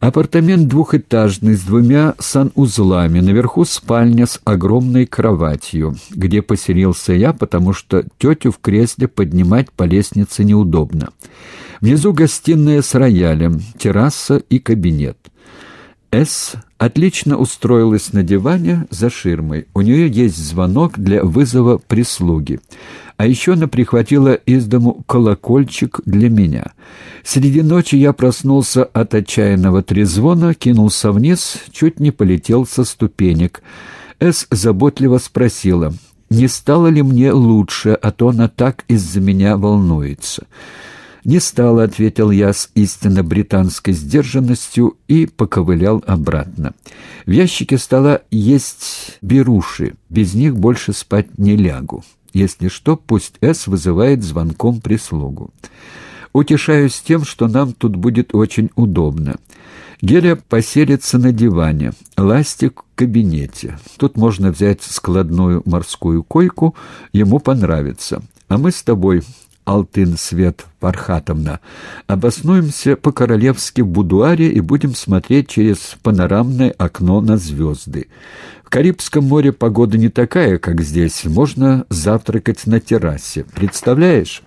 Апартамент двухэтажный с двумя санузлами, наверху спальня с огромной кроватью, где поселился я, потому что тетю в кресле поднимать по лестнице неудобно. Внизу гостиная с роялем, терраса и кабинет. С отлично устроилась на диване за ширмой. У нее есть звонок для вызова прислуги. А еще она прихватила из дому колокольчик для меня. Среди ночи я проснулся от отчаянного трезвона, кинулся вниз, чуть не полетел со ступенек. С заботливо спросила, не стало ли мне лучше, а то она так из-за меня волнуется. «Не стало», — ответил я с истинно британской сдержанностью и поковылял обратно. В ящике стола есть беруши, без них больше спать не лягу. Если что, пусть С вызывает звонком прислугу. Утешаюсь тем, что нам тут будет очень удобно. Геля поселится на диване, Ластик в кабинете. Тут можно взять складную морскую койку, ему понравится. А мы с тобой Алтын Свет Пархатовна, обоснуемся по-королевски в будуаре и будем смотреть через панорамное окно на звезды. В Карибском море погода не такая, как здесь. Можно завтракать на террасе. Представляешь?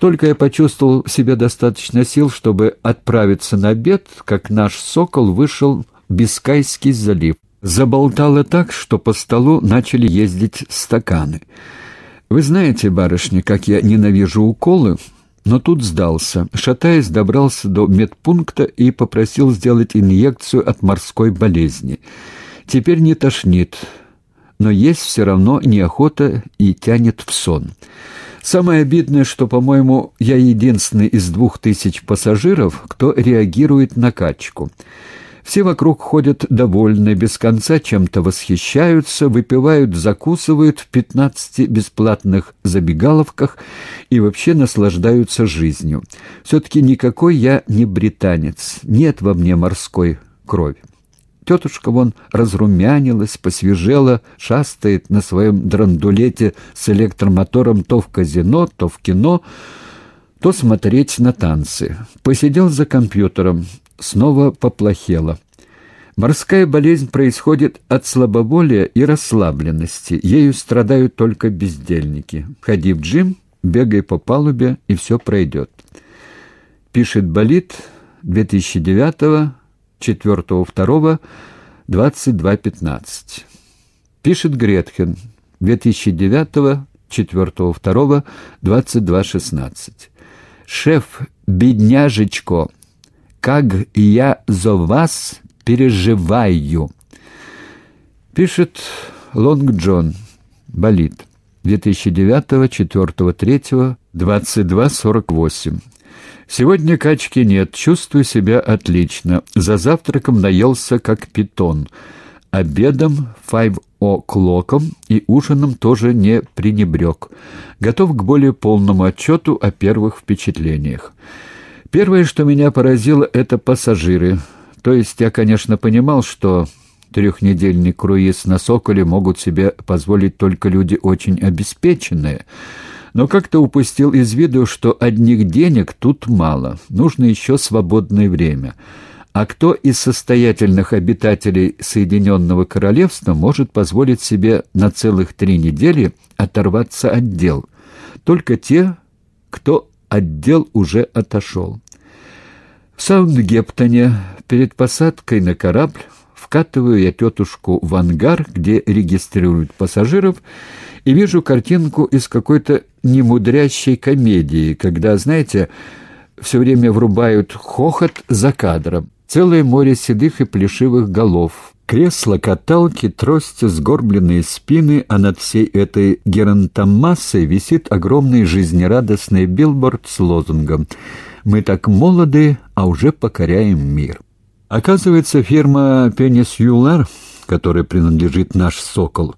Только я почувствовал в себе достаточно сил, чтобы отправиться на обед, как наш «Сокол» вышел в Бискайский залив. Заболтало так, что по столу начали ездить стаканы. Вы знаете, барышня, как я ненавижу уколы, но тут сдался. Шатаясь, добрался до медпункта и попросил сделать инъекцию от морской болезни. Теперь не тошнит, но есть все равно неохота и тянет в сон. Самое обидное, что, по-моему, я единственный из двух тысяч пассажиров, кто реагирует на качку. Все вокруг ходят довольны, без конца чем-то восхищаются, выпивают, закусывают в пятнадцати бесплатных забегаловках и вообще наслаждаются жизнью. Все-таки никакой я не британец, нет во мне морской крови. Тетушка вон разрумянилась, посвежела, шастает на своем драндулете с электромотором то в казино, то в кино, то смотреть на танцы. Посидел за компьютером, снова поплохело. Морская болезнь происходит от слабоволия и расслабленности. Ею страдают только бездельники. Ходи в джим, бегай по палубе, и все пройдет. Пишет Болит 2009 4.2 22.15. Пишет Гретхен 2009 4.2 22.16. Шеф, бедняжечко, как я за вас переживаю. Пишет Лонг Джон, болит. 2009, 4, 3, 22, 48. Сегодня качки нет, чувствую себя отлично. За завтраком наелся как питон. Обедом, five о'клоком и ужином тоже не пренебрег. Готов к более полному отчету о первых впечатлениях. Первое, что меня поразило, это пассажиры. То есть я, конечно, понимал, что трехнедельный круиз на «Соколе» могут себе позволить только люди очень обеспеченные — но как-то упустил из виду, что одних денег тут мало, нужно еще свободное время. А кто из состоятельных обитателей Соединенного Королевства может позволить себе на целых три недели оторваться от дел? Только те, кто от дел уже отошел. В Саундгептоне перед посадкой на корабль вкатываю я тетушку в ангар, где регистрируют пассажиров, и вижу картинку из какой-то немудрящей комедии, когда, знаете, все время врубают хохот за кадром. Целое море седых и плешивых голов. Кресла, каталки, трости, сгорбленные спины, а над всей этой геронтомассой висит огромный жизнерадостный билборд с лозунгом «Мы так молоды, а уже покоряем мир». Оказывается, фирма «Пеннис Юлар», которой принадлежит наш «Сокол»,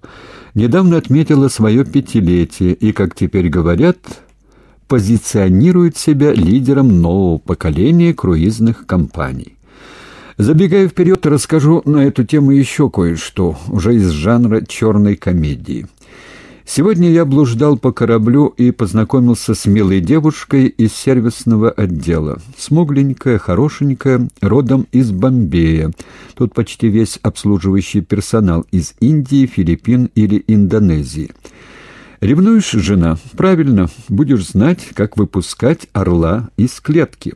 недавно отметила свое пятилетие и, как теперь говорят, позиционирует себя лидером нового поколения круизных компаний. Забегая вперед, расскажу на эту тему еще кое-что, уже из жанра черной комедии. Сегодня я блуждал по кораблю и познакомился с милой девушкой из сервисного отдела. Смугленькая, хорошенькая, родом из Бомбея. Тут почти весь обслуживающий персонал из Индии, Филиппин или Индонезии. Ревнуешь, жена? Правильно, будешь знать, как выпускать орла из клетки.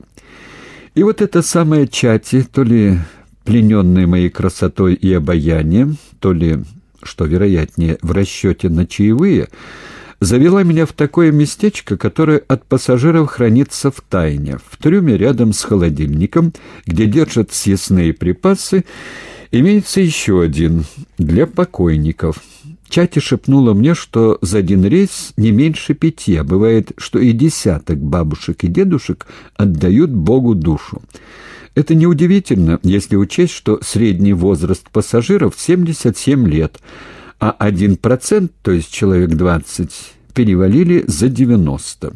И вот эта самая чати, то ли плененная моей красотой и обаянием, то ли что, вероятнее, в расчете на чаевые, завела меня в такое местечко, которое от пассажиров хранится в тайне, в трюме рядом с холодильником, где держат съестные припасы, имеется еще один для покойников. Чати шепнула мне, что за один рейс не меньше пяти, а бывает, что и десяток бабушек и дедушек отдают Богу душу. Это неудивительно, если учесть, что средний возраст пассажиров 77 лет, а 1%, то есть человек 20, перевалили за 90.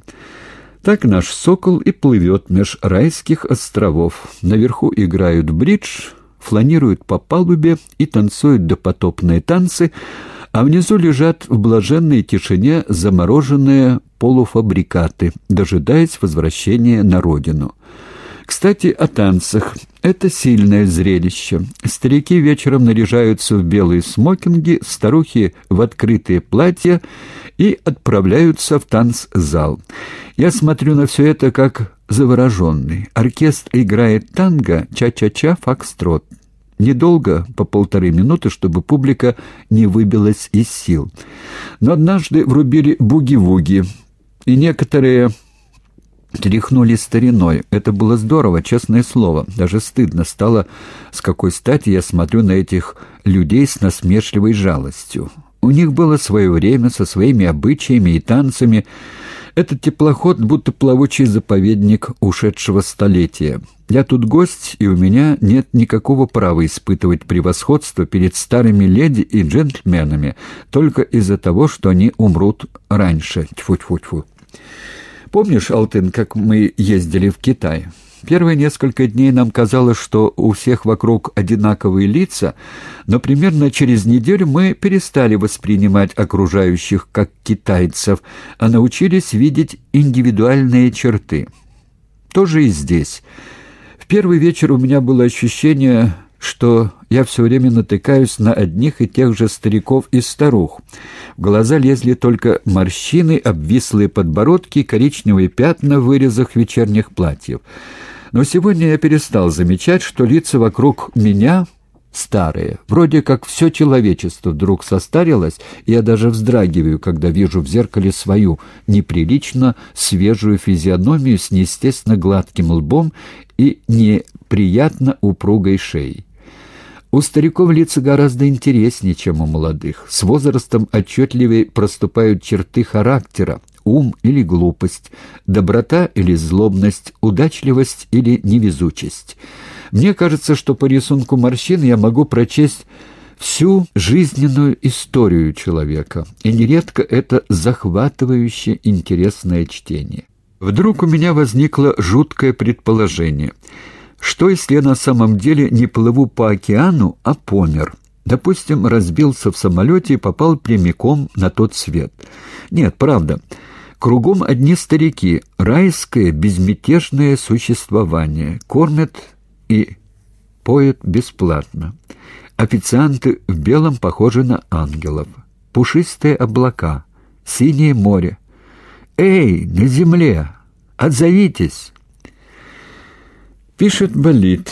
Так наш «Сокол» и плывет меж райских островов. Наверху играют бридж, фланируют по палубе и танцуют допотопные танцы, а внизу лежат в блаженной тишине замороженные полуфабрикаты, дожидаясь возвращения на родину. Кстати, о танцах. Это сильное зрелище. Старики вечером наряжаются в белые смокинги, старухи в открытые платья и отправляются в танцзал. Я смотрю на все это как завороженный. Оркестр играет танго, ча-ча-ча, фокстрот. Недолго, по полторы минуты, чтобы публика не выбилась из сил. Но однажды врубили буги-вуги, и некоторые тряхнули стариной. Это было здорово, честное слово. Даже стыдно стало, с какой стати я смотрю на этих людей с насмешливой жалостью. У них было свое время со своими обычаями и танцами. Этот теплоход будто плавучий заповедник ушедшего столетия. Я тут гость, и у меня нет никакого права испытывать превосходство перед старыми леди и джентльменами только из-за того, что они умрут раньше. Тьфу-тьфу-тьфу. Помнишь, Алтын, как мы ездили в Китай? Первые несколько дней нам казалось, что у всех вокруг одинаковые лица, но примерно через неделю мы перестали воспринимать окружающих как китайцев, а научились видеть индивидуальные черты. То же и здесь. В первый вечер у меня было ощущение что я все время натыкаюсь на одних и тех же стариков и старух. В глаза лезли только морщины, обвислые подбородки, коричневые пятна в вырезах вечерних платьев. Но сегодня я перестал замечать, что лица вокруг меня старые. Вроде как все человечество вдруг состарилось, и я даже вздрагиваю, когда вижу в зеркале свою неприлично свежую физиономию с неестественно гладким лбом и неприятно упругой шеей. У стариков лица гораздо интереснее, чем у молодых. С возрастом отчетливее проступают черты характера, ум или глупость, доброта или злобность, удачливость или невезучесть. Мне кажется, что по рисунку морщин я могу прочесть всю жизненную историю человека, и нередко это захватывающее интересное чтение. Вдруг у меня возникло жуткое предположение — что, если я на самом деле не плыву по океану, а помер? Допустим, разбился в самолете и попал прямиком на тот свет. Нет, правда. Кругом одни старики, райское безмятежное существование. Кормят и поют бесплатно. Официанты в белом похожи на ангелов. Пушистые облака, синее море. «Эй, на земле! Отзовитесь!» Пишет болит.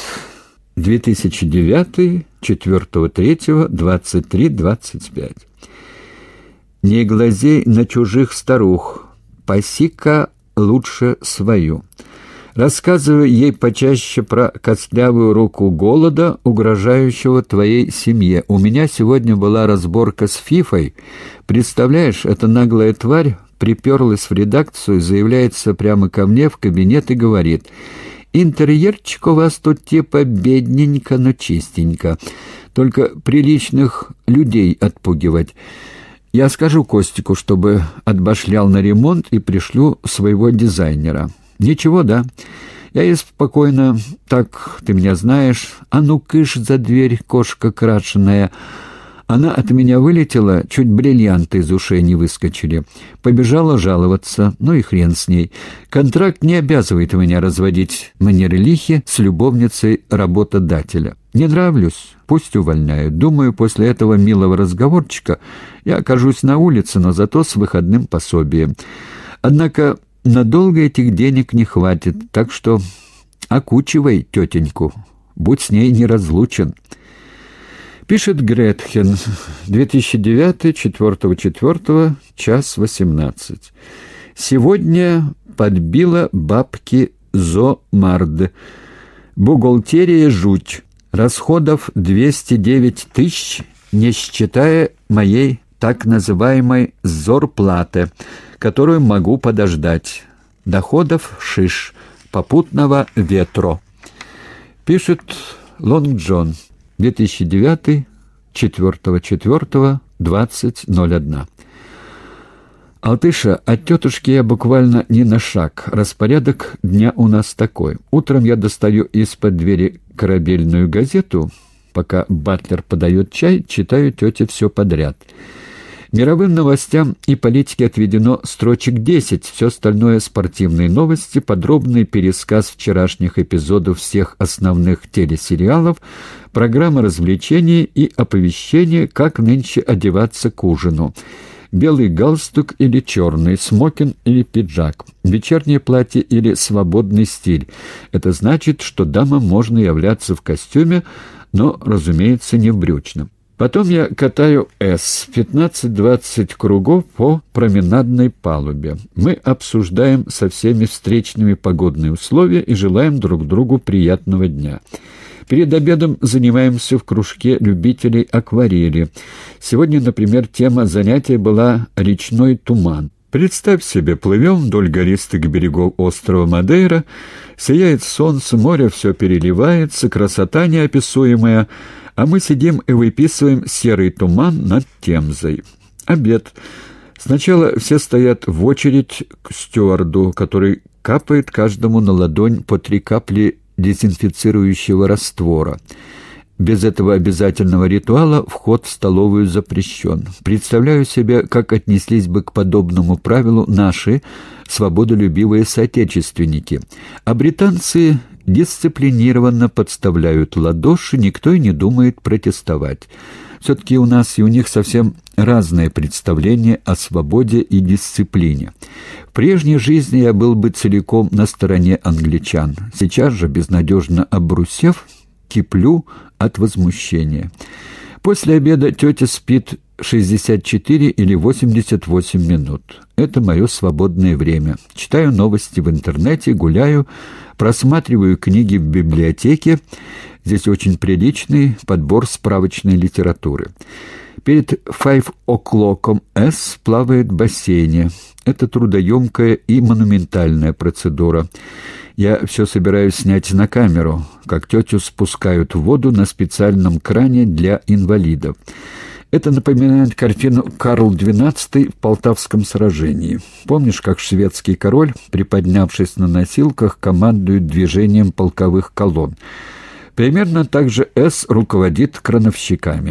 2009, 4 3 23 25. Не глазей на чужих старух, паси-ка лучше свою. Рассказывай ей почаще про костлявую руку голода, угрожающего твоей семье. У меня сегодня была разборка с Фифой. Представляешь, эта наглая тварь приперлась в редакцию, заявляется прямо ко мне в кабинет и говорит — Интерьерчик у вас тут типа бедненько, но чистенько. Только приличных людей отпугивать. Я скажу Костику, чтобы отбашлял на ремонт и пришлю своего дизайнера. Ничего, да? Я и спокойно, так, ты меня знаешь, а ну кыш за дверь, кошка крашеная. Она от меня вылетела, чуть бриллианты из ушей не выскочили. Побежала жаловаться, ну и хрен с ней. Контракт не обязывает меня разводить манеры лихи с любовницей работодателя. Не нравлюсь, пусть увольняют. Думаю, после этого милого разговорчика я окажусь на улице, но зато с выходным пособием. Однако надолго этих денег не хватит, так что окучивай тетеньку, будь с ней неразлучен». Пишет Гретхен, 2009, 4-4, час 18. Сегодня подбила бабки Зомард. Бухгалтерия жуть. Расходов 209 тысяч, не считая моей так называемой зорплаты, которую могу подождать. Доходов шиш, попутного ветро. Пишет Лонг Джон. 2009, 4.4, 20.01. «Алтыша, от тетушки я буквально не на шаг. Распорядок дня у нас такой. Утром я достаю из-под двери корабельную газету. Пока батлер подает чай, читаю тете все подряд». Мировым новостям и политике отведено строчек 10, все остальное — спортивные новости, подробный пересказ вчерашних эпизодов всех основных телесериалов, программа развлечений и оповещение, как нынче одеваться к ужину. Белый галстук или черный, смокин или пиджак, вечернее платье или свободный стиль. Это значит, что дамам можно являться в костюме, но, разумеется, не в брючном. Потом я катаю «С» 15-20 кругов по променадной палубе. Мы обсуждаем со всеми встречными погодные условия и желаем друг другу приятного дня. Перед обедом занимаемся в кружке любителей акварели. Сегодня, например, тема занятия была «Речной туман». Представь себе, плывем вдоль гористых берегов острова Мадейра, сияет солнце, море все переливается, красота неописуемая — а мы сидим и выписываем серый туман над Темзой. Обед. Сначала все стоят в очередь к стюарду, который капает каждому на ладонь по три капли дезинфицирующего раствора. Без этого обязательного ритуала вход в столовую запрещен. Представляю себе, как отнеслись бы к подобному правилу наши свободолюбивые соотечественники. А британцы дисциплинированно подставляют ладоши, никто и не думает протестовать. Все-таки у нас и у них совсем разное представление о свободе и дисциплине. В прежней жизни я был бы целиком на стороне англичан. Сейчас же, безнадежно обрусев, киплю от возмущения. После обеда тетя спит 64 или 88 минут. Это мое свободное время. Читаю новости в интернете, гуляю, просматриваю книги в библиотеке. Здесь очень приличный подбор справочной литературы. Перед O'Clock'ом С плавает бассейне. Это трудоемкая и монументальная процедура. Я все собираюсь снять на камеру, как тетю спускают в воду на специальном кране для инвалидов. Это напоминает картину «Карл XII в Полтавском сражении». Помнишь, как шведский король, приподнявшись на носилках, командует движением полковых колонн? Примерно так же С руководит крановщиками.